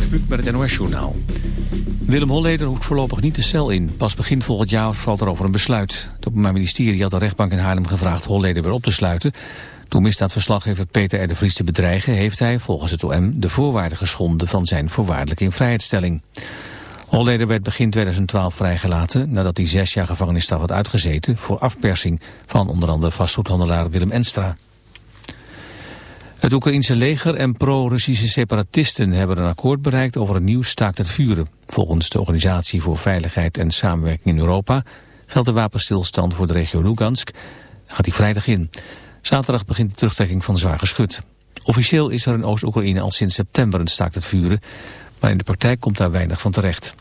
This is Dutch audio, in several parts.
Gert met het NOS Journaal. Willem Holleder hoeft voorlopig niet de cel in. Pas begin volgend jaar valt er over een besluit. Het Openbaar Ministerie had de rechtbank in Haarlem gevraagd Holleder weer op te sluiten. Door misdaadverslaggever Peter R. de Vries te bedreigen... heeft hij volgens het OM de voorwaarden geschonden van zijn voorwaardelijke invrijheidstelling. Holleder werd begin 2012 vrijgelaten nadat hij zes jaar gevangenisstraf had uitgezeten... voor afpersing van onder andere vastgoedhandelaar Willem Enstra. Het Oekraïense leger en pro-Russische separatisten hebben een akkoord bereikt over een nieuw staakt het vuren. Volgens de Organisatie voor Veiligheid en Samenwerking in Europa geldt de wapenstilstand voor de regio Lugansk. Gaat die vrijdag in. Zaterdag begint de terugtrekking van zwaar geschut. Officieel is er in Oost-Oekraïne al sinds september een staakt het vuren, maar in de praktijk komt daar weinig van terecht.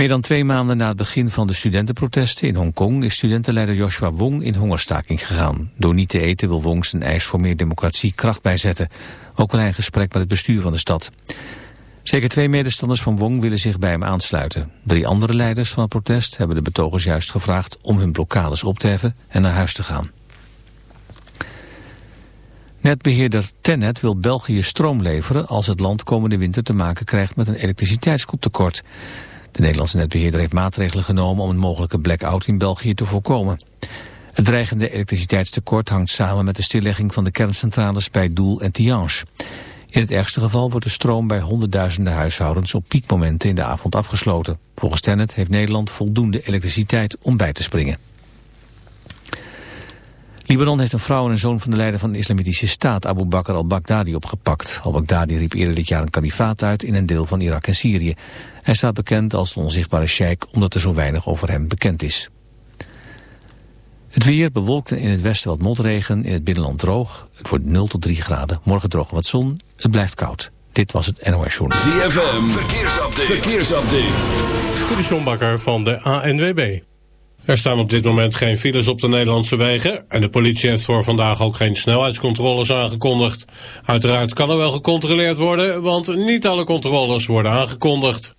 Meer dan twee maanden na het begin van de studentenprotesten in Hongkong is studentenleider Joshua Wong in hongerstaking gegaan. Door niet te eten wil Wong zijn eis voor meer democratie kracht bijzetten. Ook wil hij een gesprek met het bestuur van de stad. Zeker twee medestanders van Wong willen zich bij hem aansluiten. Drie andere leiders van het protest hebben de betogers juist gevraagd om hun blokkades op te heffen en naar huis te gaan. Netbeheerder Tennet wil België stroom leveren als het land komende winter te maken krijgt met een elektriciteitstekort. De Nederlandse netbeheerder heeft maatregelen genomen om een mogelijke blackout in België te voorkomen. Het dreigende elektriciteitstekort hangt samen met de stillegging van de kerncentrales bij Doel en Tihange. In het ergste geval wordt de stroom bij honderdduizenden huishoudens op piekmomenten in de avond afgesloten. Volgens Tennet heeft Nederland voldoende elektriciteit om bij te springen. Libanon heeft een vrouw en een zoon van de leider van de islamitische staat, Abu Bakr al-Baghdadi, opgepakt. Al-Baghdadi riep eerder dit jaar een kalifaat uit in een deel van Irak en Syrië. Hij staat bekend als de onzichtbare sheik omdat er zo weinig over hem bekend is. Het weer bewolkt in het westen wat motregen, in het binnenland droog. Het wordt 0 tot 3 graden. Morgen droog wat zon. Het blijft koud. Dit was het NOS Journal. ZFM, verkeersupdate. verkeersupdate. Dit van de ANWB. Er staan op dit moment geen files op de Nederlandse wegen... en de politie heeft voor vandaag ook geen snelheidscontroles aangekondigd. Uiteraard kan er wel gecontroleerd worden... want niet alle controles worden aangekondigd.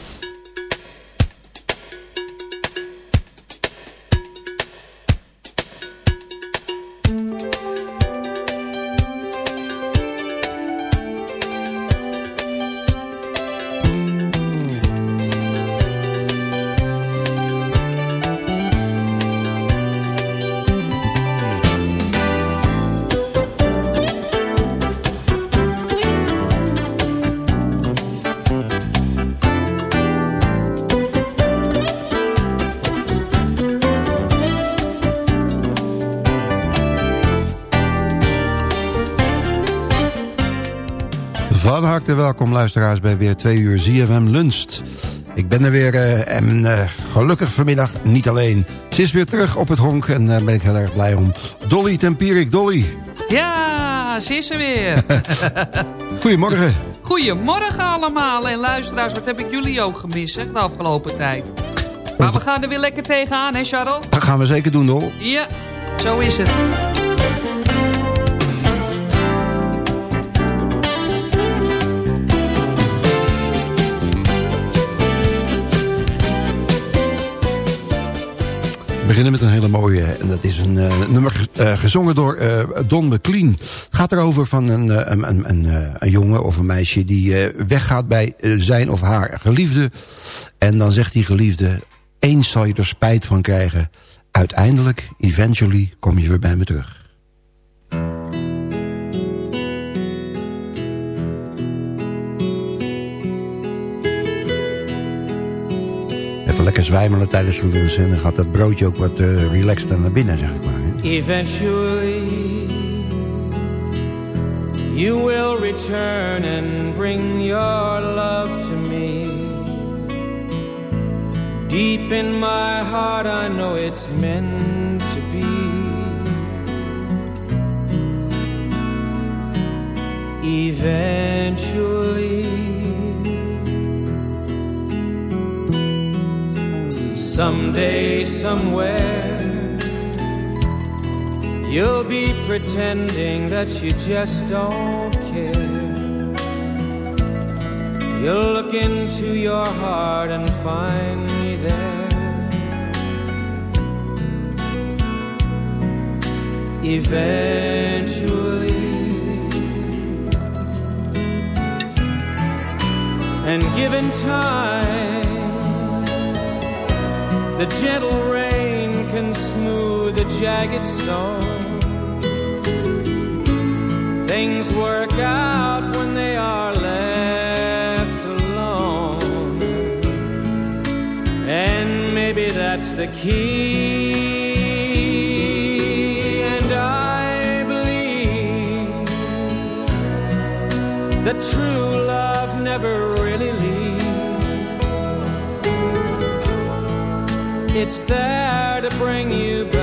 Welkom luisteraars bij weer twee uur ZFM Lunst. Ik ben er weer uh, en uh, gelukkig vanmiddag niet alleen. Ze is weer terug op het honk en daar ben ik heel erg blij om. Dolly Tempierik, Dolly. Ja, ze is er weer. Goedemorgen. Goedemorgen allemaal. En luisteraars, wat heb ik jullie ook gemist hè, de afgelopen tijd. Maar we gaan er weer lekker tegenaan, hè Charles? Dat gaan we zeker doen, Dol. Ja, zo is het. Beginnen met een hele mooie. En dat is een uh, nummer uh, gezongen door uh, Don McLean. Het gaat erover van een, een, een, een, een jongen of een meisje... die weggaat bij zijn of haar geliefde. En dan zegt die geliefde... eens zal je er spijt van krijgen. Uiteindelijk, eventually, kom je weer bij me terug. Even lekker zwijmelen tijdens de lunch. En dan gaat dat broodje ook wat relaxed naar binnen, zeg ik maar. Hè? Eventually You will return and bring your love to me Deep in my heart I know it's meant to be Eventually Someday, somewhere, you'll be pretending that you just don't care. You'll look into your heart and find me there. Eventually, and given time the gentle rain can smooth a jagged stone. Things work out when they are left alone. And maybe that's the key. And I believe that true love never It's there to bring you back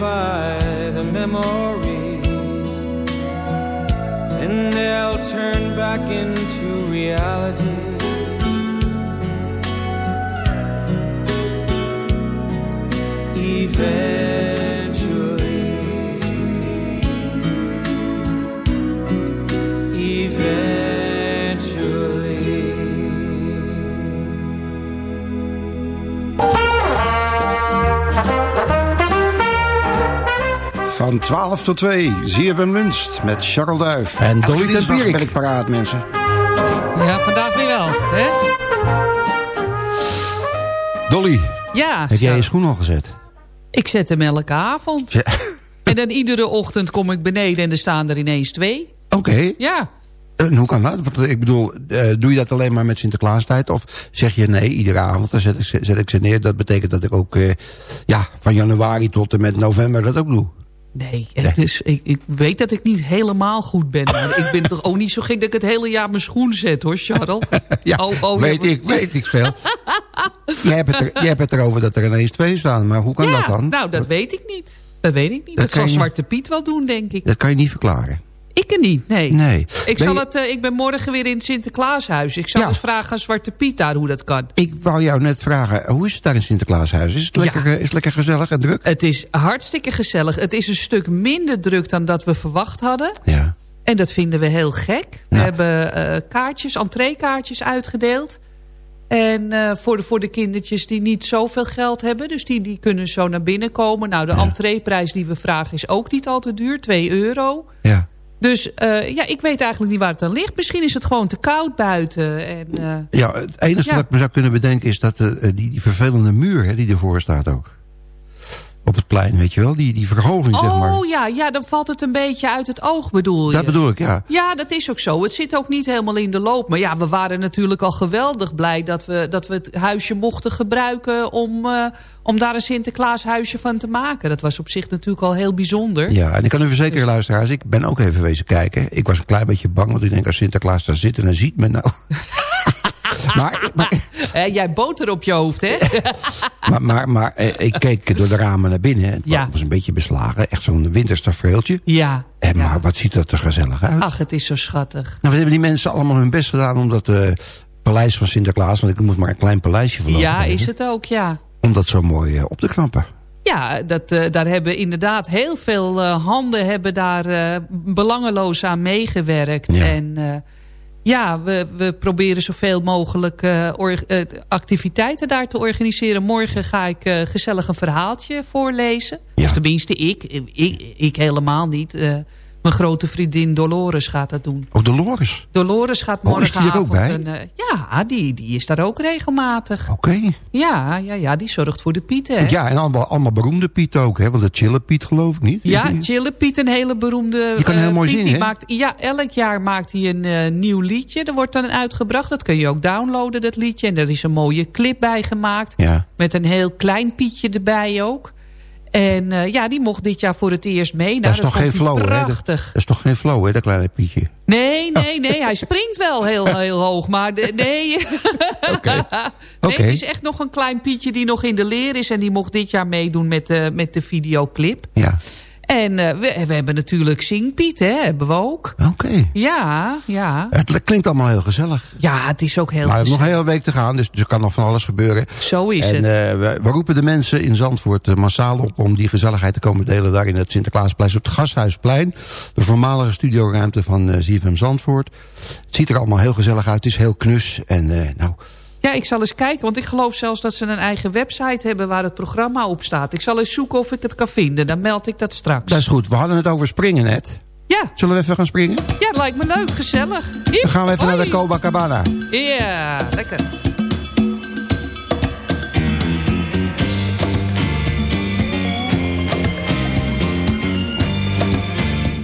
by the memories, and they'll turn back into reality. Eventually, Van 12 tot 2, ZFM Lunst met Charles Duif. En Dolly ten Pierik. ben ik paraat, mensen. Ja, vandaag weer wel, hè? Dolly. Ja. Heb jij je schoen al gezet? Ik zet hem elke avond. Ja. En dan iedere ochtend kom ik beneden en er staan er ineens twee. Oké. Ja. En hoe kan dat? Want ik bedoel, uh, doe je dat alleen maar met Sinterklaastijd? Of zeg je nee, iedere avond dan zet ik, zet ik ze neer. Dat betekent dat ik ook uh, ja, van januari tot en met november dat ook doe. Nee, het is, ik, ik, weet dat ik niet helemaal goed ben. Maar ik ben toch ook niet zo gek dat ik het hele jaar mijn schoen zet, hoor, Charles. ja, oh, oh, weet, ik, weet ik veel. jij, hebt het er, jij hebt het erover dat er ineens twee staan. Maar hoe kan ja, dat dan? Nou, dat weet ik niet. Dat weet ik niet. Dat, dat zal Zwarte Piet wel doen, denk ik. Dat kan je niet verklaren. Ik er niet, nee. nee. Ik, zal je... het, uh, ik ben morgen weer in het Sinterklaashuis. Ik zal ja. eens vragen aan Zwarte Piet daar hoe dat kan. Ik wou jou net vragen, hoe is het daar in het Sinterklaashuis? Is het lekker, ja. is het lekker gezellig en druk? Het is hartstikke gezellig. Het is een stuk minder druk dan dat we verwacht hadden. Ja. En dat vinden we heel gek. We hebben uh, kaartjes, entreekaartjes uitgedeeld. En uh, voor, de, voor de kindertjes die niet zoveel geld hebben. Dus die, die kunnen zo naar binnen komen. Nou, de entreeprijs die we vragen is ook niet al te duur. 2 euro. Ja. Dus uh, ja, ik weet eigenlijk niet waar het dan ligt. Misschien is het gewoon te koud buiten. En, uh, ja, het enige ja. wat ik me zou kunnen bedenken is dat die, die vervelende muur hè, die ervoor staat ook op het plein, weet je wel? Die, die verhoging, oh, zeg maar. Oh ja, ja, dan valt het een beetje uit het oog, bedoel je? Dat bedoel ik, ja. Ja, dat is ook zo. Het zit ook niet helemaal in de loop. Maar ja, we waren natuurlijk al geweldig blij... dat we, dat we het huisje mochten gebruiken... om, uh, om daar een Sinterklaashuisje van te maken. Dat was op zich natuurlijk al heel bijzonder. Ja, en ik kan u verzekeren, dus... luisteraars... ik ben ook even wezen kijken. Ik was een klein beetje bang, want ik denk... als Sinterklaas daar zit en dan ziet men nou... maar, maar... jij boter op je hoofd, hè? maar, maar, maar ik keek door de ramen naar binnen. Het ja. was een beetje beslagen. Echt zo'n winterstafereeltje. Ja. En, maar ja. wat ziet dat er gezellig uit. Ach, het is zo schattig. Nou, wat hebben die mensen allemaal hun best gedaan... om dat uh, paleis van Sinterklaas... want ik moet maar een klein paleisje van Ja, is het ook, ja. Om dat zo mooi uh, op te knappen. Ja, dat, uh, daar hebben inderdaad heel veel handen... hebben daar belangeloos aan meegewerkt. Ja. En... Ja, we, we proberen zoveel mogelijk uh, or, uh, activiteiten daar te organiseren. Morgen ga ik uh, gezellig een verhaaltje voorlezen. Ja. Of tenminste ik. Ik, ik helemaal niet. Mijn grote vriendin Dolores gaat dat doen. Oh, Dolores? Dolores gaat oh, morgenavond... is die er ook bij? Een, ja, die, die is daar ook regelmatig. Oké. Okay. Ja, ja, ja, die zorgt voor de pieten. Hè? Ja, en allemaal, allemaal beroemde piet ook, hè? Want de Chille Piet geloof ik niet. Ja, Chille Piet, een hele beroemde Je kan heel mooi Piet. zingen, die maakt, Ja, elk jaar maakt hij een uh, nieuw liedje. Er wordt dan uitgebracht. Dat kun je ook downloaden, dat liedje. En er is een mooie clip bij gemaakt. Ja. Met een heel klein Pietje erbij ook. En uh, ja, die mocht dit jaar voor het eerst mee. Nou, dat is toch geen flow, hè? Dat, is toch geen flow, hè, dat kleine Pietje? Nee, nee, nee. Hij springt wel heel, heel hoog, maar de, nee. Oké. Okay. Nee, okay. het is echt nog een klein Pietje die nog in de leer is. En die mocht dit jaar meedoen met de, met de videoclip. Ja. En uh, we, we, hebben natuurlijk Zingpiet, hè, hebben we ook. Oké. Okay. Ja, ja. Het klinkt allemaal heel gezellig. Ja, het is ook heel Maar gezellig. hebben nog een hele week te gaan, dus er kan nog van alles gebeuren. Zo is en, het. Uh, we, we, roepen de mensen in Zandvoort uh, massaal op om die gezelligheid te komen delen daar in het Sinterklaasplein op het Gasthuisplein. De voormalige studioruimte van uh, ZFM Zandvoort. Het ziet er allemaal heel gezellig uit, het is heel knus en nou... Ja, ik zal eens kijken, want ik geloof zelfs dat ze een eigen website hebben waar het programma op staat. Ik zal eens zoeken of ik het kan vinden, dan meld ik dat straks. Dat is goed, we hadden het over springen net. Ja. Zullen we even gaan springen? Ja, dat lijkt me leuk, gezellig. Hiep, dan gaan we even hoi. naar de Copacabana. Ja, lekker.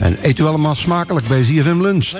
En eet u allemaal smakelijk bij ZFM Lunch.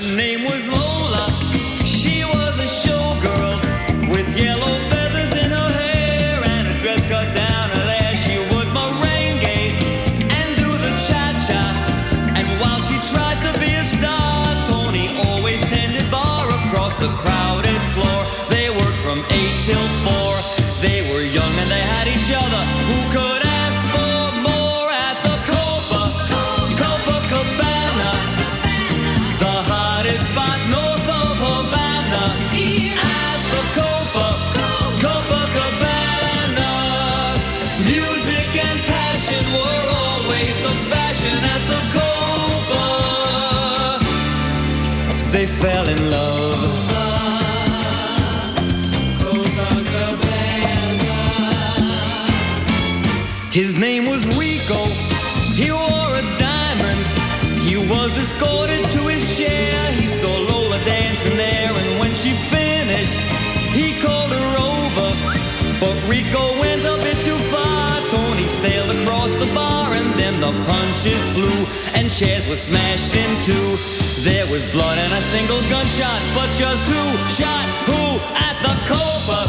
Chairs were smashed in two. There was blood and a single gunshot, but just who shot who at the Copa,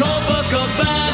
Copacabana?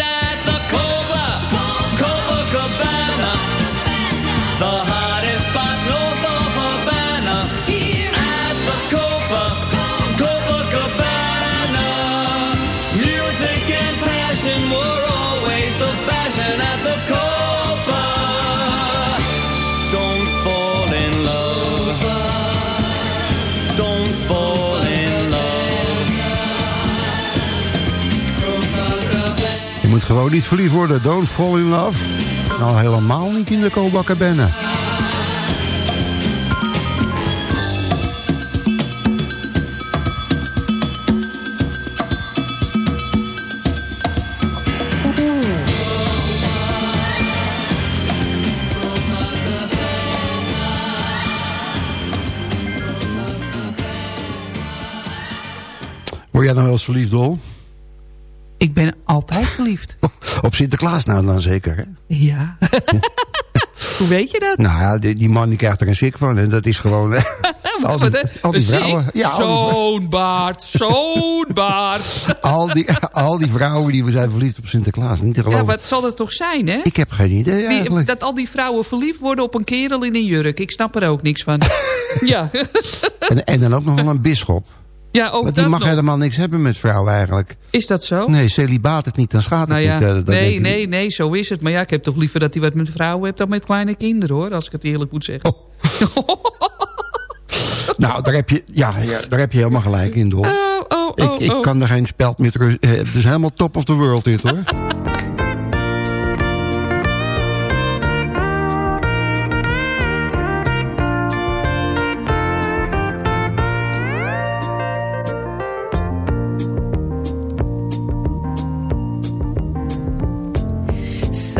gewoon niet verliefd worden. Don't fall in love. Nou, helemaal niet in de Copacabana. Word jij nou wel eens verliefd, Dol? Ik ben altijd verliefd. Op Sinterklaas nou dan zeker, hè? Ja. Hoe weet je dat? Nou ja, die, die man die krijgt er een schik van. En dat is gewoon... al die, al die vrouwen... Ja, Zo'n baard, zo'n baard. al, die, al die vrouwen die we zijn verliefd op Sinterklaas. Niet te Ja, geloven. wat zal dat toch zijn, hè? Ik heb geen idee eigenlijk. dat al die vrouwen verliefd worden op een kerel in een jurk. Ik snap er ook niks van. ja. En, en dan ook nog wel een bisschop. Ja, ook Want die dat mag nog. helemaal niks hebben met vrouwen eigenlijk. Is dat zo? Nee, celibaat het niet, dan schaadt het Nou ja, niet. eh, dat nee, nee, niet. nee, zo is het. Maar ja, ik heb toch liever dat hij wat met vrouwen hebt dan met kleine kinderen, hoor. Als ik het eerlijk moet zeggen. Nou, daar heb, je, ja, ja, daar heb je helemaal gelijk in, Dol. Oh, oh, ik, oh, ik oh. kan er geen speld meer terug... eh, Het is helemaal top of the world dit, hoor.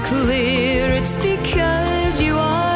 Clear. It's because you are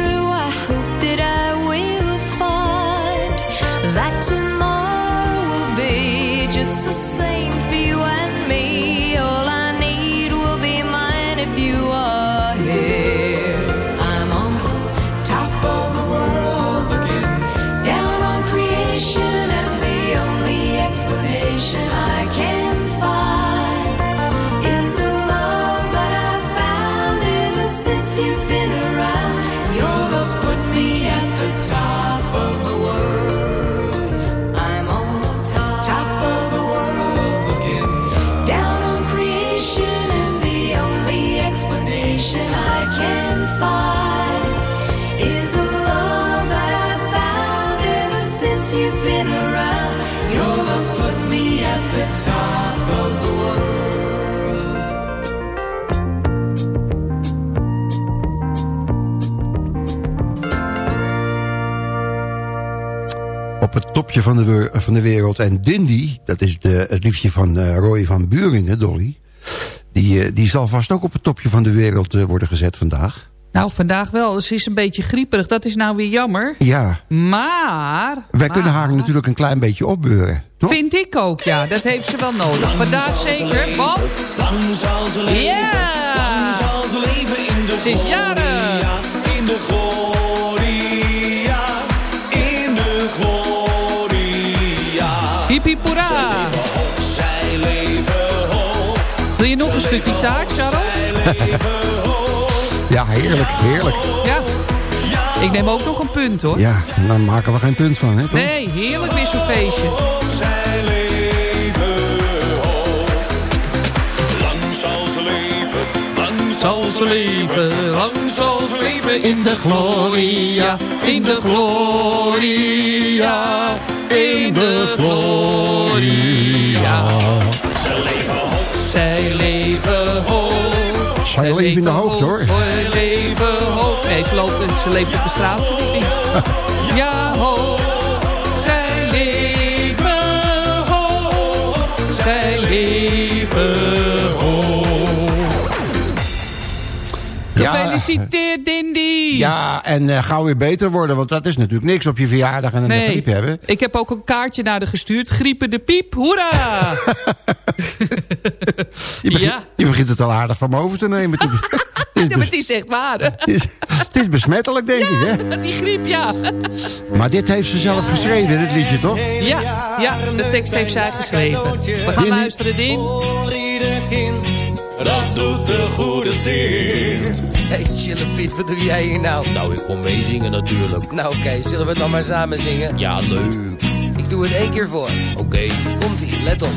topje van de, van de wereld. En Dindy, dat is de, het liefje van eh, Roy van Buringen, Dolly... Die, eh, die zal vast ook op het topje van de wereld eh, worden gezet vandaag. Nou, vandaag wel. Ze is een beetje grieperig. Dat is nou weer jammer. Ja, Maar... wij maar, kunnen haar natuurlijk een klein beetje opbeuren. Toch? Vind ik ook, ja. Dat heeft ze wel nodig. Vandaag zeker, want... Lang zal ze leven, Ja! lang zal ze leven in de Ze is gloria, in de hoera. Zij leven hoog, Wil je nog een stukje taart, Charles? Ja, heerlijk, heerlijk. Ja. Ik neem ook nog een punt, hoor. Ja, dan maken we geen punt van, hè? toch? Nee, heerlijk weer zo'n feestje. zij leven hoog. Lang zal ze leven, lang Zal ze leven, lang zal ze leven in de gloria, in de gloria, in de gloria. ze leven hoog. Zij leven hoog. Zij leven in de hoogte, hoor. Zij leven hoog. Nee, ze, loopt, ze leeft op de straat. Ja, hoog. Zij leven hoog. Zij leven hoog. Gefeliciteerd. Ja, en eh, gauw weer beter worden, want dat is natuurlijk niks op je verjaardag en een Nee, griep hebben. ik heb ook een kaartje naar de gestuurd. Griepen de piep, hoera! Je begint, Ja. je begint het al aardig van me over te nemen. Ja, maar het is echt waar. het is, het is besmettelijk, denk ik, hè? Die griep, ja. Maar dit heeft ze zelf geschreven, dit liedje, toch? Ja, ja, de tekst heeft zij geschreven. We gaan luisteren, Din. Voor ieder kind, dat doet de goede zin. Hey, chille Piet, wat doe jij hier nou? Nou, ik kom meezingen natuurlijk. Nou oké, zullen we het dan maar samen zingen? Ja, leuk. Ik doe het één keer voor. Oké. Komt-ie, let op.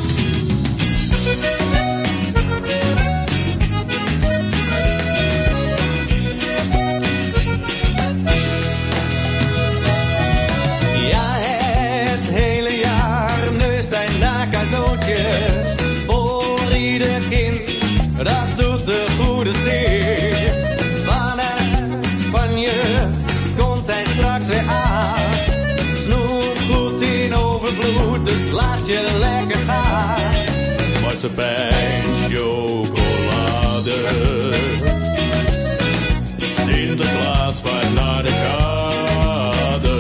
Marsepein, chocolade. Sinterklaas vaart naar de kade.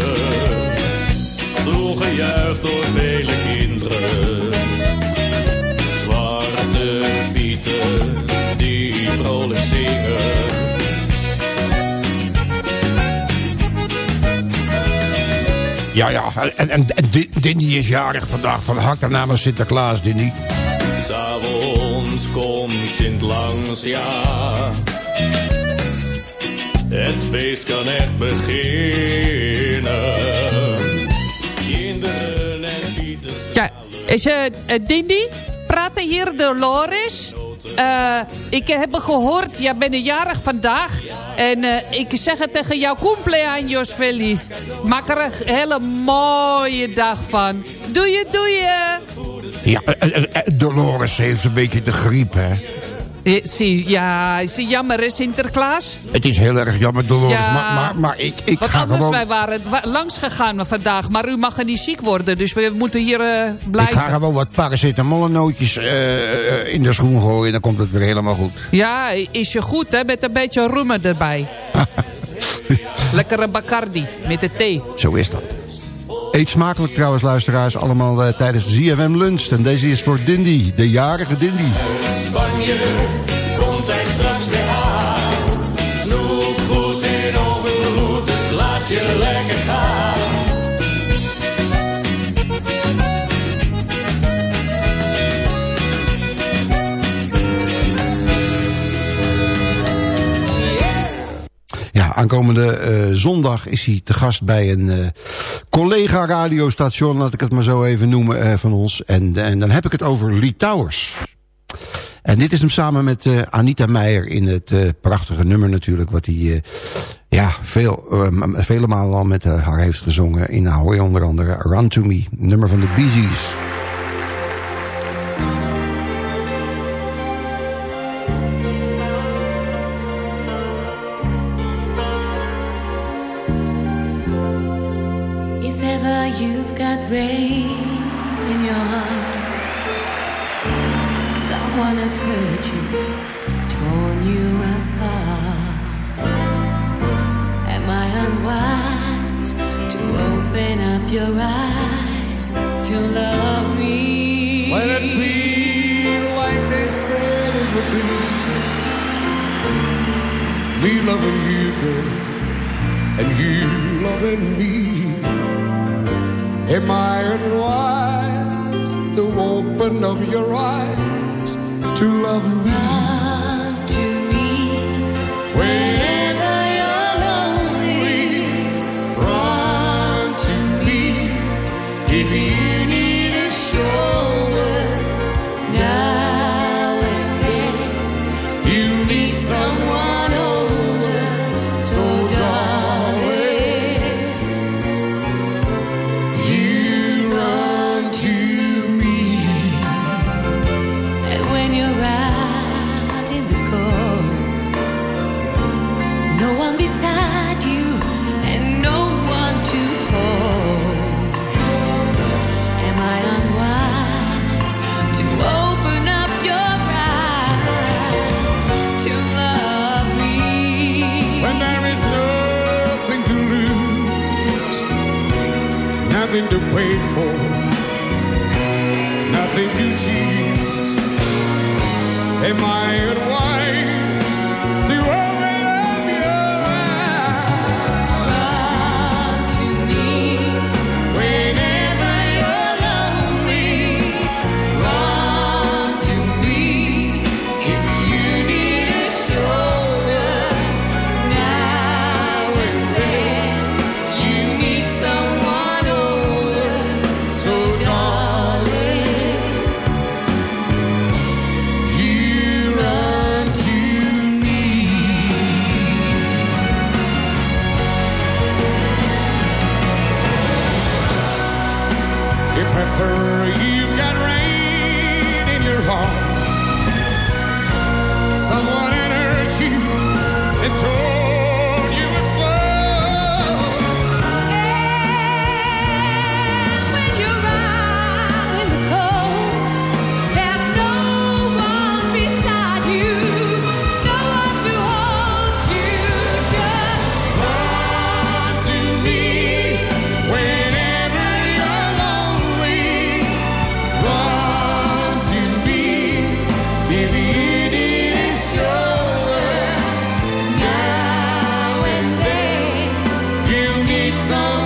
Toegejuicht door vele kinderen. Zwarte pieten die vrolijk zingen. Ja, ja. En, en, en is jarig vandaag. Van harte namens Sinterklaas, Dindy. S'avonds komt Sint langs, ja. Het feest kan echt beginnen. Kinderen en pieten Ja, is uh, Dindy? Praat hier de Loris? Eh, ik heb gehoord, jij bent jarig vandaag. En eh, ik zeg het tegen jou, cumpleaños feliz. Maak er een hele mooie dag van. Doe je, doe je. Ja, eh, eh, eh, Dolores heeft een beetje de griep, hè. Ja, is het jammer hè, Sinterklaas? Het is heel erg jammer, Dolores. Ja. Maar, maar, maar ik, ik Want ga anders, gewoon... wij waren wa- langs gegaan vandaag. Maar u mag er niet ziek worden, dus we moeten hier eh, Ik blijven. ga gewoon wat paracetamollennootjes eh, in de schoen gooien. Dan komt het weer helemaal goed. Ja, is je goed hè, met een beetje roemen erbij. Lekkere Bacardi, met de thee. Zo is dat. Eet smakelijk trouwens, luisteraars. Allemaal eh, tijdens de ZFM lunch. En deze is voor Dindy, de jarige Dindy. Spanje komt hij straks weer aan. Snoep goed in overvloed, dus laat je lekker gaan. Ja, aankomende eh, zondag is hij te gast bij een eh, collega radiostation, laat ik het maar zo even noemen, eh, van ons. En, en dan heb ik het over Lee Towers. En dit is hem samen met eh, Anita Meijer in het eh, prachtige nummer natuurlijk, wat hij eh, ja, veel, eh, m- vele malen al met eh, haar heeft gezongen in Ahoy onder andere. Run To Me, nummer van de Bee Gees. your eyes to love me. Let it be like they said it would be. Me loving you, girl, and you loving me. Am I unwise to open up your eyes to love me? Run to me. When your eyes. lights.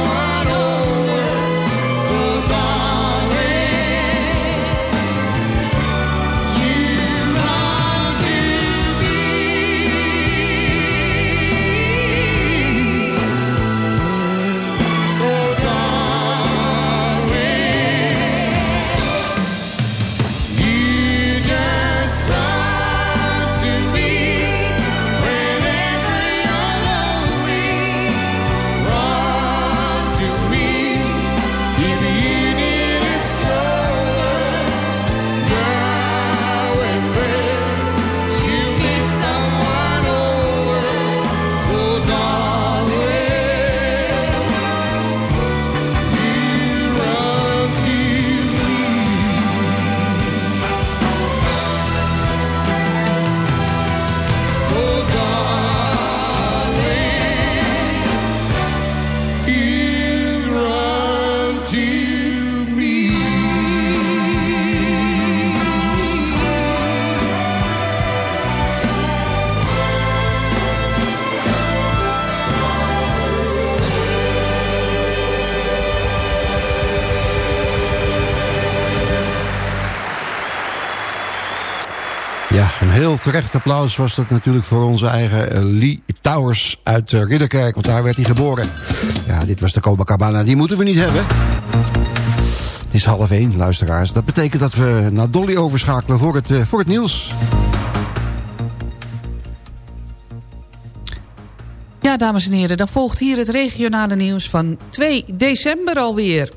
applaus was dat natuurlijk voor onze eigen eh, Lee Towers uit eh, Ridderkerk. Want daar werd hij geboren. Ja, dit was de Copacabana. Die moeten we niet hebben. Het is half één, luisteraars. Dat betekent dat we naar Dolly overschakelen voor het, eh, voor het nieuws. Ja, dames en heren, dan volgt hier het regionale nieuws van 2 december alweer.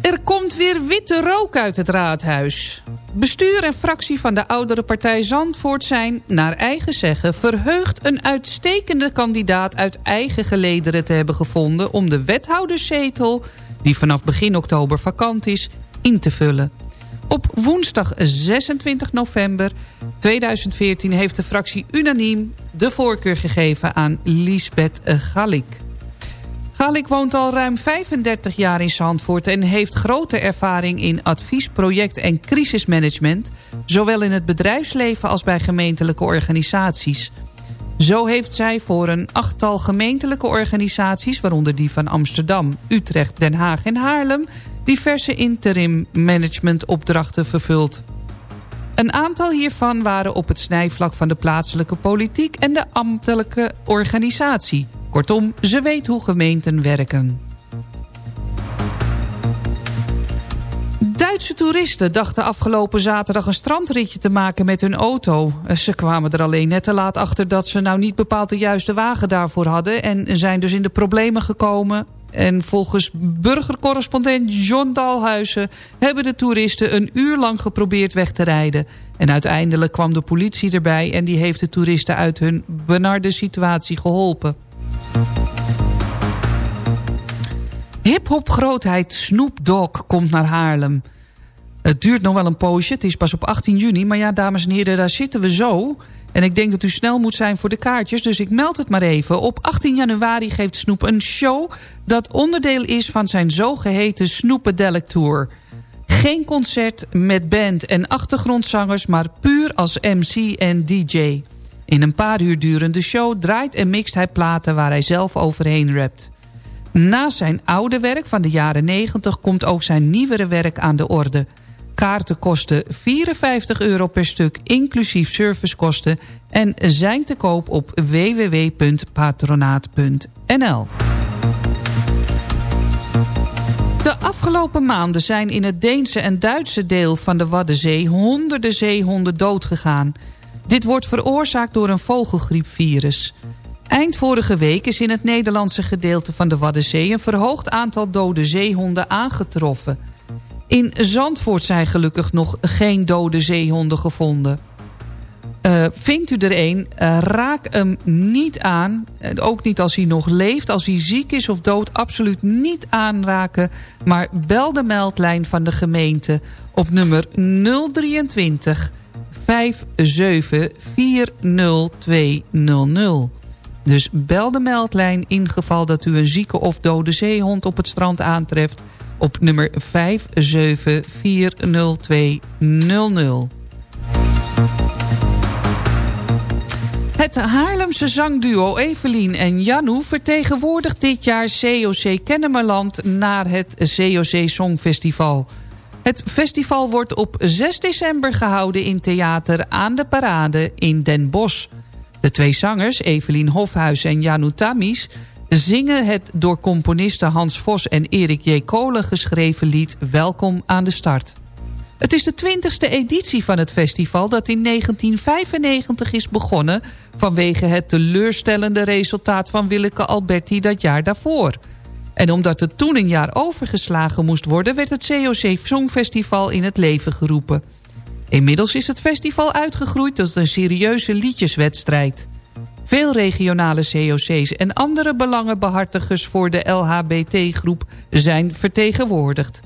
Er komt weer witte rook uit het raadhuis. Bestuur en fractie van de oudere partij Zandvoort zijn, naar eigen zeggen... verheugd een uitstekende kandidaat uit eigen gelederen te hebben gevonden... om de wethouderszetel, die vanaf begin oktober vakant is, in te vullen. Op woensdag 26 november 2014 heeft de fractie unaniem de voorkeur gegeven aan Lisbeth Gallik. Gallik woont al ruim 35 jaar in Zandvoort en heeft grote ervaring in advies, project en crisismanagement, zowel in het bedrijfsleven als bij gemeentelijke organisaties. Zo heeft zij voor een achttal gemeentelijke organisaties... waaronder die van Amsterdam, Utrecht, Den Haag en Haarlem... diverse interim managementopdrachten vervuld. Een aantal hiervan waren op het snijvlak van de plaatselijke politiek... en de ambtelijke organisatie. Kortom, ze weet hoe gemeenten werken. Duitse toeristen dachten afgelopen zaterdag een strandritje te maken met hun auto. Ze kwamen er alleen net te laat achter dat ze nou niet bepaald de juiste wagen daarvoor hadden... en zijn dus in de problemen gekomen. En volgens burgercorrespondent John Dalhuizen... hebben de toeristen een uur lang geprobeerd weg te rijden. En uiteindelijk kwam de politie erbij... en die heeft de toeristen uit hun benarde situatie geholpen. Hip-hop grootheid Snoop Dogg komt naar Haarlem. Het duurt nog wel een poosje, het is pas op 18 juni. Maar ja, dames en heren, daar zitten we zo. En ik denk dat u snel moet zijn voor de kaartjes, dus ik meld het maar even. Op 18 januari geeft Snoep een show dat onderdeel is van zijn zogeheten Snoepedelic Tour. Geen concert met band en achtergrondzangers, maar puur als MC en DJ. In een paar uur durende show draait en mixt hij platen waar hij zelf overheen rapt. Naast zijn oude werk van de jaren 90 komt ook zijn nieuwere werk aan de orde. Kaarten kosten 54 euro per stuk, inclusief servicekosten... en zijn te koop op www.patronaat.nl. De afgelopen maanden zijn in het Deense en Duitse deel van de Waddenzee... honderden zeehonden doodgegaan. Dit wordt veroorzaakt door een vogelgriepvirus... Eind vorige week is in het Nederlandse gedeelte van de Waddenzee... een verhoogd aantal dode zeehonden aangetroffen. In Zandvoort zijn gelukkig nog geen dode zeehonden gevonden. Uh, vindt u er een, uh, raak hem niet aan. Uh, ook niet als hij nog leeft. Als hij ziek is of dood, absoluut niet aanraken. Maar bel de meldlijn van de gemeente op nummer 023 57 40200. Dus bel de meldlijn in geval dat u een zieke of dode zeehond op het strand aantreft op nummer 5740200. Het Haarlemse zangduo Evelien en Janu vertegenwoordigt dit jaar COC Kennemerland naar het COC Songfestival. Het festival wordt op 6 december gehouden in Theater aan de Parade in Den Bosch. De twee zangers, Evelien Hofhuis en Janu Tamis... zingen het door componisten Hans Vos en Erik J. Kolen geschreven lied Welkom aan de start. Het is de twintigste editie van het festival dat in 1995 is begonnen... vanwege het teleurstellende resultaat van Willeke Alberti dat jaar daarvoor. En omdat het toen een jaar overgeslagen moest worden... werd het COC Songfestival in het leven geroepen... Inmiddels is het festival uitgegroeid tot een serieuze liedjeswedstrijd. Veel regionale COC's en andere belangenbehartigers voor de LHBT-groep zijn vertegenwoordigd.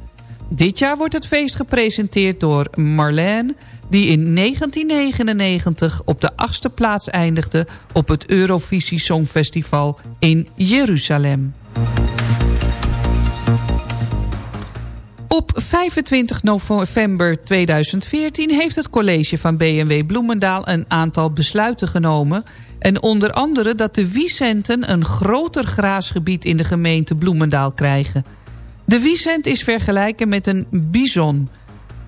Dit jaar wordt het feest gepresenteerd door Marlène... die in 1999 op de achtste plaats eindigde... op het Eurovisie Songfestival in Jeruzalem. Op 25 november 2014 heeft het college van BMW Bloemendaal een aantal besluiten genomen. En onder andere dat de Wiesenten een groter graasgebied in de gemeente Bloemendaal krijgen. De Wiesent is vergelijken met een bison.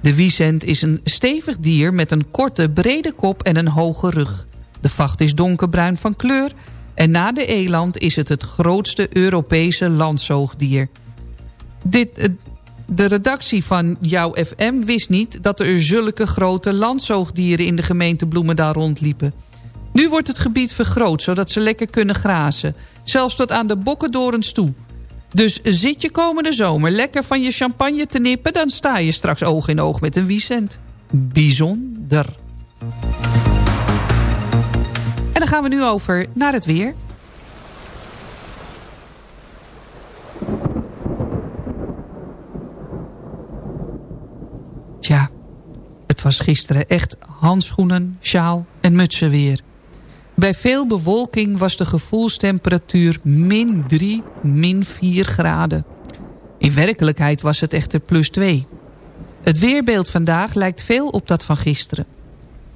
De Wiesent is een stevig dier met een korte brede kop en een hoge rug. De vacht is donkerbruin van kleur en na de eland is het het grootste Europese landzoogdier. Dit, de redactie van Jouw FM wist niet dat er zulke grote landzoogdieren in de gemeente Bloemendaal rondliepen. Nu wordt het gebied vergroot, zodat ze lekker kunnen grazen. Zelfs tot aan de bokkendorens toe. Dus zit je komende zomer lekker van je champagne te nippen... dan sta je straks oog in oog met een Wiesent. Bijzonder. En dan gaan we nu over naar het weer. Het was gisteren echt handschoenen, sjaal en mutsen weer. Bij veel bewolking was de gevoelstemperatuur min 3, min 4 graden. In werkelijkheid was het echter plus 2. Het weerbeeld vandaag lijkt veel op dat van gisteren.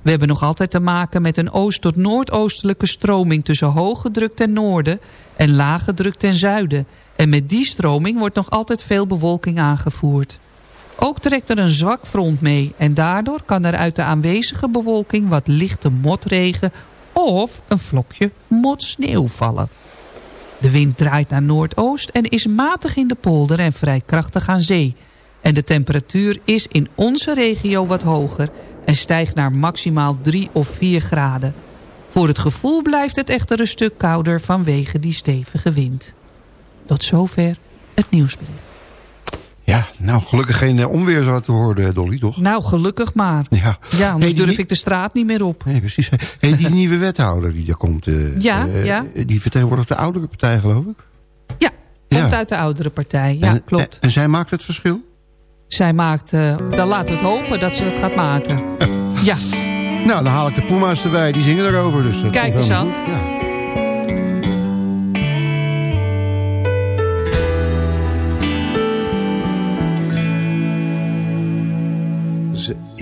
We hebben nog altijd te maken met een oost- tot noordoostelijke stroming... tussen hoge druk ten noorden en lage druk ten zuiden. En met die stroming wordt nog altijd veel bewolking aangevoerd. Ook trekt er een zwak front mee... en daardoor kan er uit de aanwezige bewolking wat lichte motregen... of een vlokje motsneeuw vallen. De wind draait naar noordoost en is matig in de polder en vrij krachtig aan zee. En de temperatuur is in onze regio wat hoger en stijgt naar maximaal 3 of 4 graden. Voor het gevoel blijft het echter een stuk kouder vanwege die stevige wind. Tot zover het nieuwsbericht. Ja, nou gelukkig geen uh, onweer zo te horen, Dolly, toch? Nou, gelukkig maar. Ja, ja anders Hey, die- durf ik de straat niet meer op. Nee, precies. Hey, die nieuwe wethouder die daar komt, eh, Ja, eh, ja. die vertegenwoordigt de oudere partij, geloof ik. Ja, komt uit de oudere partij. Ja, en, klopt. En, en zij maakt het verschil? Zij maakt, eh, dan laten we het hopen dat ze het gaat maken. Ja, Nou, dan haal ik de Puma's erbij, die zingen erover. Dus dat Kijk eens aan. goed. Ja.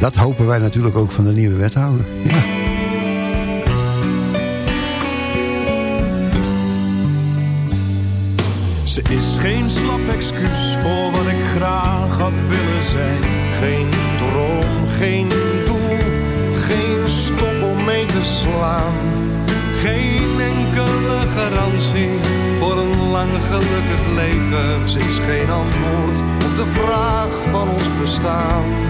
Dat hopen wij natuurlijk ook van de nieuwe wethouder. Ja. Ze is geen slap excuus voor wat ik graag had willen zijn. Geen droom, geen doel, geen stok om mee te slaan. Geen enkele garantie voor een lang gelukkig leven. Ze is geen antwoord op de vraag van ons bestaan.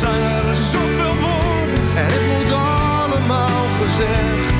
Zoveel zangers, zoveel woorden. En het moet allemaal gezegd.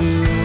het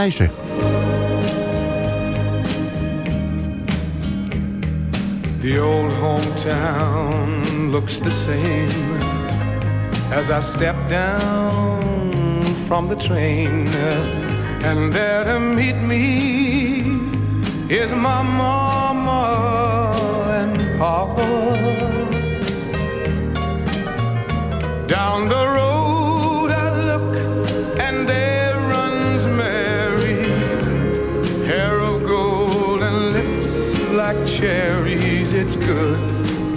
Nijssen. The old hometown looks the same as I step down from the train. And there to meet me is my mama and papa. Down the road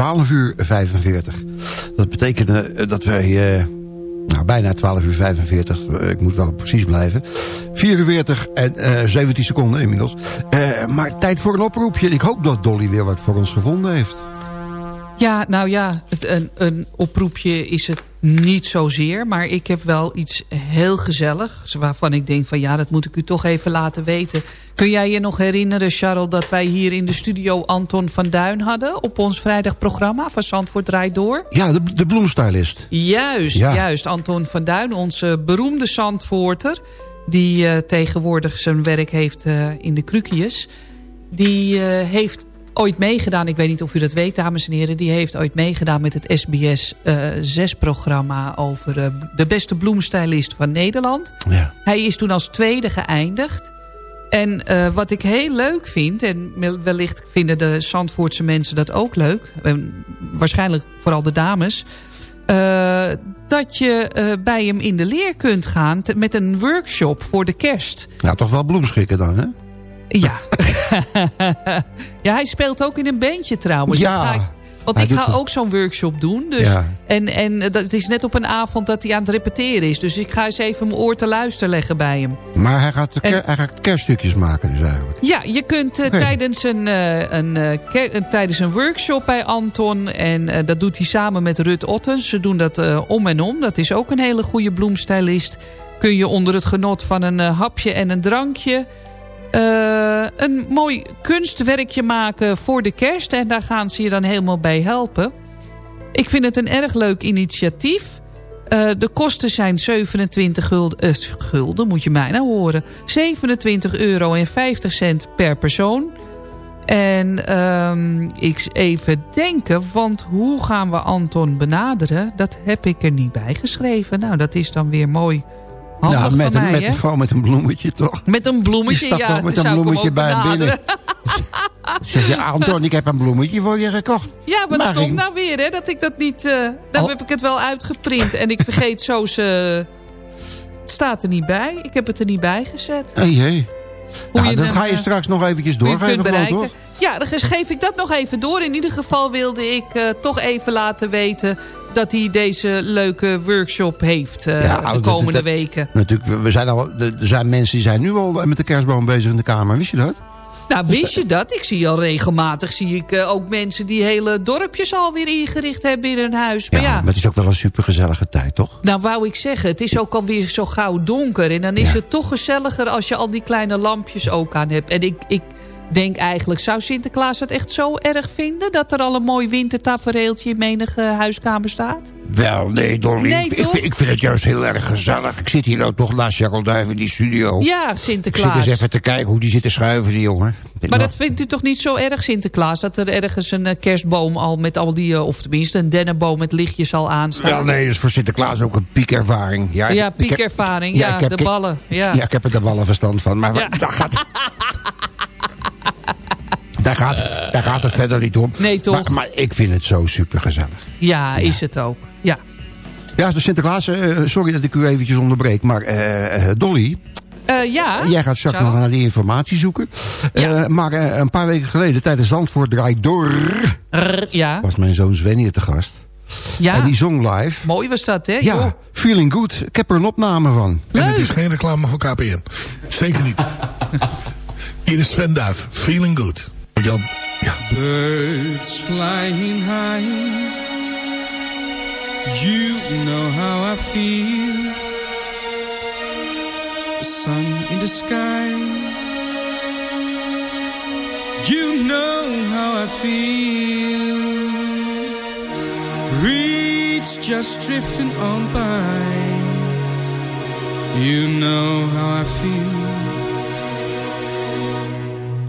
12 uur 45. Dat betekent eh, dat wij... eh, nou, bijna 12 uur 45. eh, ik moet wel precies blijven. 44 en eh 17 seconden inmiddels. Maar tijd voor een oproepje. Ik hoop dat Dolly weer wat voor ons gevonden heeft. Ja, nou ja, het, een, een oproepje is het niet zozeer. Maar ik heb wel iets heel gezelligs. Waarvan ik denk van ja, dat moet ik u toch even laten weten. Kun jij je nog herinneren, Charles, dat wij hier in de studio Anton van Duin hadden? Op ons vrijdagprogramma van Zandvoort Draait Door? Ja, de, de bloemstylist. Juist, Ja. juist. Anton van Duin, onze beroemde Zandvoorter... die eh, tegenwoordig zijn werk heeft eh, in de Krukius... die eh, heeft ooit meegedaan, ik weet niet of u dat weet, dames en heren... die heeft ooit meegedaan met het SBS 6-programma... over eh, de beste bloemstylist van Nederland. Ja. Hij is toen als tweede geëindigd... En eh, wat ik heel leuk vind, en wellicht vinden de Zandvoortse mensen dat ook leuk... en waarschijnlijk vooral de dames... eh, dat je eh, bij hem in de leer kunt gaan... met een workshop voor de kerst. Nou, toch wel bloemschikken dan, hè? Ja. ja, hij speelt ook in een bandje trouwens. Ja. Ik- want Hij ik ga ook zo'n workshop doen. Dus, Ja. En, en eh, dat, het is net op een avond dat hij aan het repeteren is. Dus ik ga eens even mijn oor te luisteren leggen bij hem. Maar hij gaat, En- hij gaat kerststukjes maken dus eigenlijk. Ja, je kunt eh, tijdens, een, eh, een, tijdens een workshop bij Anton... en dat doet hij samen met Rut Ottens. Ze doen dat om en om. Dat is ook een hele goede bloemstylist. Kun je onder het genot van een hapje en een drankje... eh, een mooi kunstwerkje maken voor de kerst. En daar gaan ze je dan helemaal bij helpen. Ik vind het een erg leuk initiatief. Eh, de kosten zijn 27 gulden, eh, gulden, moet je mij nou horen. 27 euro en 50 cent per persoon. En ehm, ik even denken, want hoe gaan we Anton benaderen? Dat heb ik er niet bij geschreven. Nou, dat is dan weer mooi handig ja, van met, mij, een, met, gewoon met een bloemetje toch? Met een bloemetje, Je ja. wel met een ik bloemetje bij benaderen. binnen. Zeg je, Anton, ik heb een bloemetje voor je gekocht. Ja, wat stond ging- nou weer, hè? Dat ik dat niet... eh dan Al- heb ik het wel uitgeprint. En ik vergeet zo ze... Het staat er niet bij. Ik heb het er niet bij gezet. Hé, hé. Hoe Nou, je dan hem, ga je eh, straks nog eventjes doorgeven gewoon, toch? Ja, dan geef ik dat nog even door. In ieder geval wilde ik eh, toch even laten weten... dat hij deze leuke workshop heeft Ja, de komende dat- weken. Natuurlijk, we- zijn al, er zijn mensen die zijn nu al met de kerstboom bezig in de kamer. Wist je dat? Nou, wist je dat? Ik zie al regelmatig zie ik eh, ook mensen... die hele dorpjes alweer ingericht hebben in hun huis. Maar ja, Maar het is ook wel een supergezellige tijd, toch? Nou, wou ik zeggen, het is ook alweer zo gauw donker. En dan is het toch gezelliger als je al die kleine lampjes ook aan hebt. En ik, ik denk eigenlijk, zou Sinterklaas het echt zo erg vinden... dat er al een mooi wintertafereeltje in menige huiskamer staat? Wel, nee, Dolly. Nee, ik, ik, vind, ik vind het juist heel erg gezellig. Ik zit hier ook toch naast Jacques Duif in die studio. Ja, Ik zit Sinterklaas. eens even te kijken hoe die zit te schuiven, die jongen. Maar dat vindt u toch niet zo erg, Sinterklaas? Dat er ergens een eh, kerstboom al met al die... eh, of tenminste een dennenboom met lichtjes al aanstaat? Ja, nee, dat is voor Sinterklaas ook een piekervaring. Ja, Ja, piekervaring. Ja, heb- de ballen. Ja. Ja, ik heb er de ballen verstand van. Maar Ja. daar, gaat, daar, gaat het, daar gaat het verder niet om. Nee, toch? Maar, maar ik vind het zo supergezellig. Ja, is het ook. Ja. Ja, dus Sinterklaas, eh, sorry dat ik u eventjes onderbreek. Maar eh, eh, Dolly, Eh, ja. jij gaat straks nog naar die informatie zoeken. Eh, maar eh, een paar weken geleden, tijdens Zandvoort draait door... Rrr, ja. was mijn zoon Sven hier te gast. Ja. En die zong live. Mooi was dat, hè? Ja, joh. Feeling Good. Ik heb er een opname van. En het is geen reclame voor KPN. Zeker niet. Hier is Sven Duif. Feeling good. Jan, ja. Birds flying high. You know how I feel. The sun in the sky. You know how I feel. Reeds just drifting on by. You know how I feel.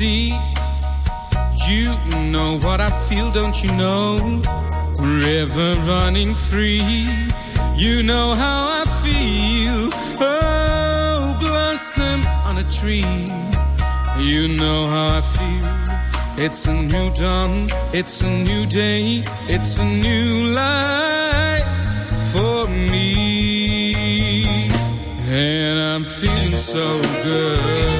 Sea. You know what I feel, don't you know? River running free. You know how I feel. Oh, blossom on a tree. You know how I feel. It's a new dawn. It's a new day. It's a new life for me. And I'm feeling so good.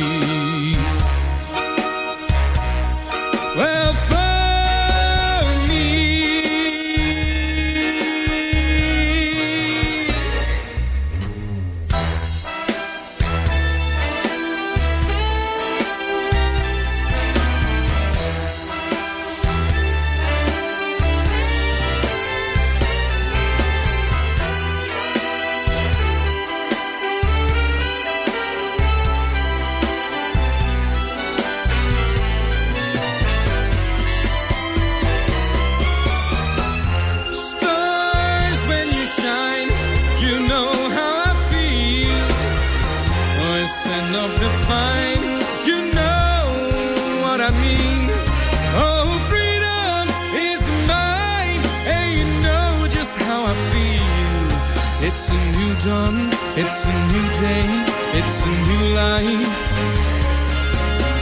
Dawn, it's a new day, it's a new life.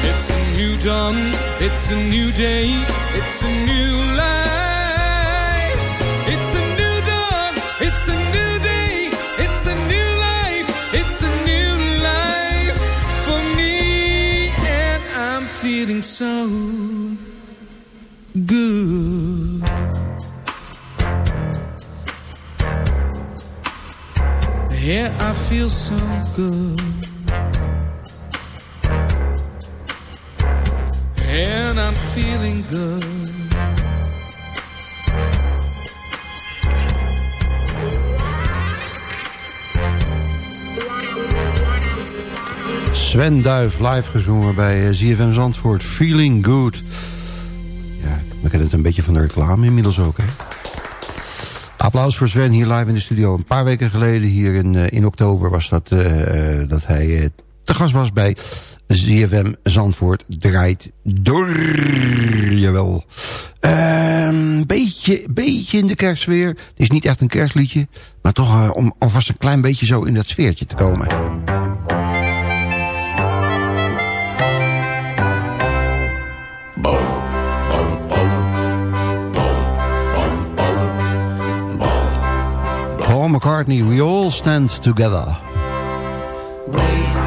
It's a new dawn, it's a new day, it's a new life. So good. And I'm feeling good. Sven Duif live gezongen bij eh, ZFM Zandvoort. Feeling good. Ja, we kennen het een beetje van de reclame inmiddels ook, hè? Applaus voor Sven hier live in de studio. Een paar weken geleden, hier in, eh, in oktober, was dat, eh, eh, dat hij te gast was bij ZFM Zandvoort. Draait door. Jawel. Een beetje, beetje in de kerstsfeer. Het is niet echt een kerstliedje. Maar toch om alvast een klein beetje zo in dat sfeertje te komen. McCartney, we all stand together. Sing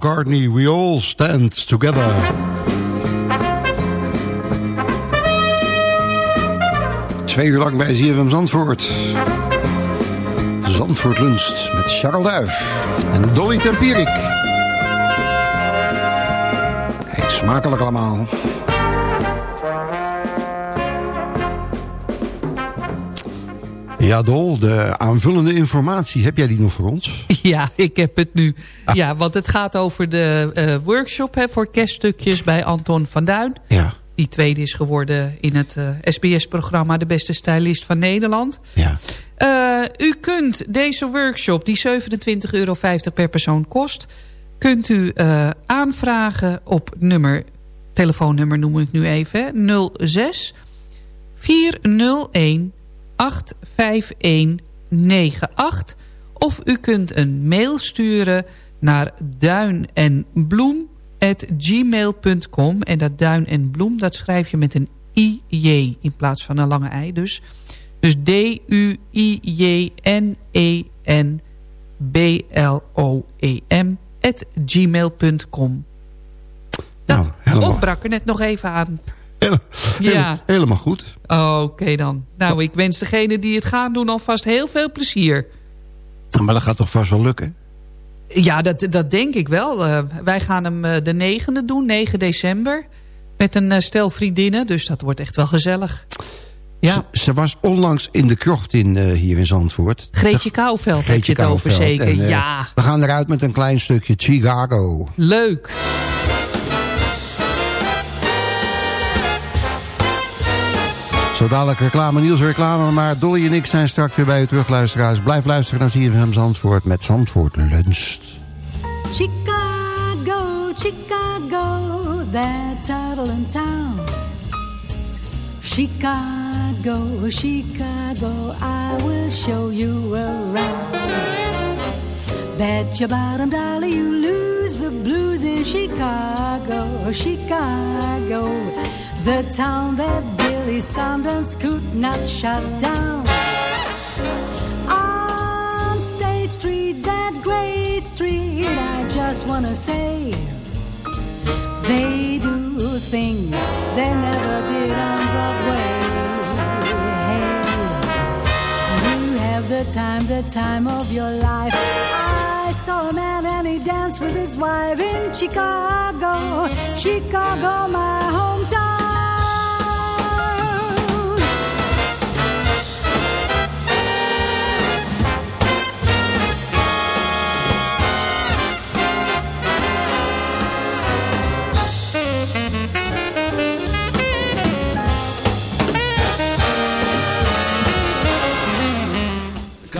McCartney, We All Stand Together. Twee uur lang bij ZFM Zandvoort. Zandvoort Lunst met Charles Duif en Dolly Tempierik. Heet smakelijk allemaal. Ja, Dol, de aanvullende informatie, heb jij die nog voor ons? Ja, ik heb het nu. Ja, want het gaat over de eh, workshop hè, voor kerststukjes bij Anton van Duin. Ja. Die tweede is geworden in het eh, SBS-programma De Beste Stylist van Nederland. Ja. Eh, u kunt deze workshop, die 27,50 euro per persoon kost... kunt u aanvragen op nummer, telefoonnummer noem ik nu even, hè, 06 401 85198. Of u kunt een mail sturen naar duin en bloem gmail.com. En dat duin en bloem, dat schrijf je met een IJ in plaats van een lange I dus. Dus D-U-I-J-N-E-N-B-L-O-E-M at gmail.com. Dat helemaal. ontbrak er net nog even aan. Hele- Helemaal goed. Oké dan. Nou, ik wens degene die het gaan doen alvast heel veel plezier. Maar dat gaat toch vast wel lukken? Ja, dat, dat denk ik wel. Eh, wij gaan hem eh, de negende doen, 9 december. Met een eh, stel vriendinnen, dus dat wordt echt wel gezellig. Ja. Ze, ze was onlangs in de krocht in, hier in Zandvoort. Greetje Kouwveld heb je het over zeker. En, ja, We gaan eruit met een klein stukje Chicago. leuk. Zo dadelijk reclame, Niels reclame. Maar Dolly en ik zijn straks weer bij u terug, luisteraars. Blijf luisteren naar CFM Zandvoort met Zandvoort Lunch. Chicago, Chicago, that toddling town. Chicago, Chicago, I will show you around. Bet your bottom dollar you lose the blues in Chicago, Chicago, the town that Billy Sundance could not shut down. On State Street, that great street, I just wanna say they do things they never did on Broadway. Hey, you have the time, the time of your life. I saw a man and he danced with his wife in Chicago, Chicago, my hometown.